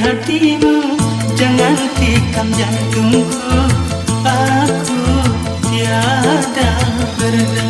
hatimu Jangan tikam jantungku. Aku tiada berdaya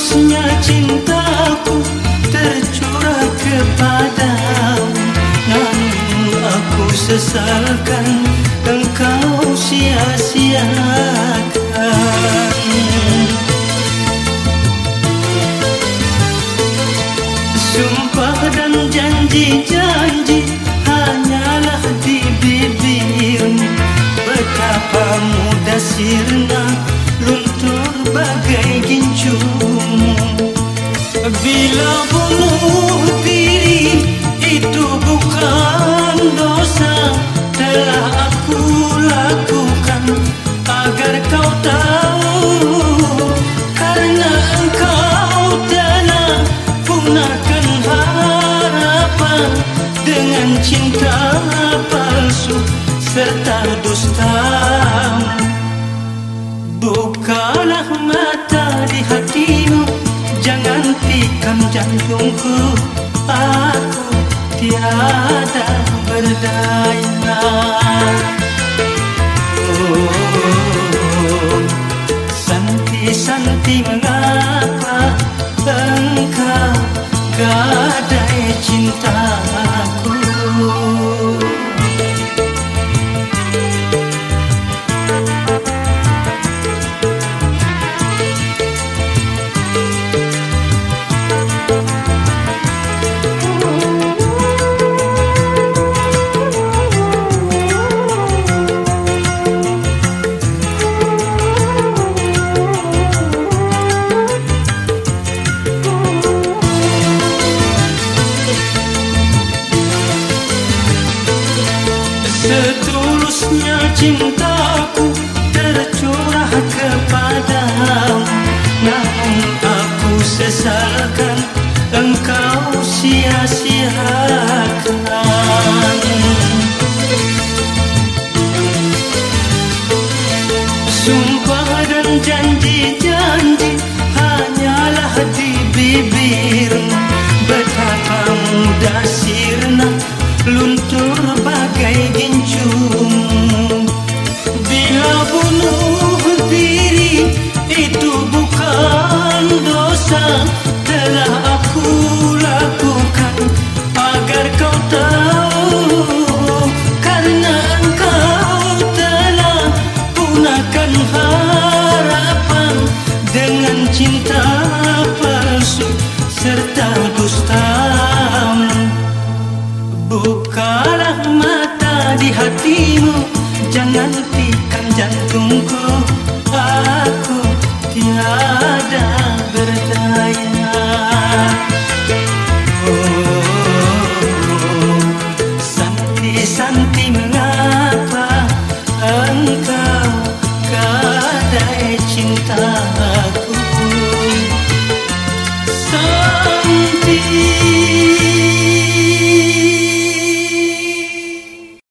Setulusnya cintaku tercurah kepadamu. Namun aku sesalkan engkau sia-siakan. Sumpah dan janji-janji hanyalah di bibirmu. Betapa mudah sirna Cinta palsu serta dustamu Bukalah mata di hatimu Jangan tikam jantungku. Aku tiada berdaya. Oh, Santi-santi mengapa Engkau gadai cintaku Setulusnya cintaku tercurah kepadamu Jangan tikam jantungku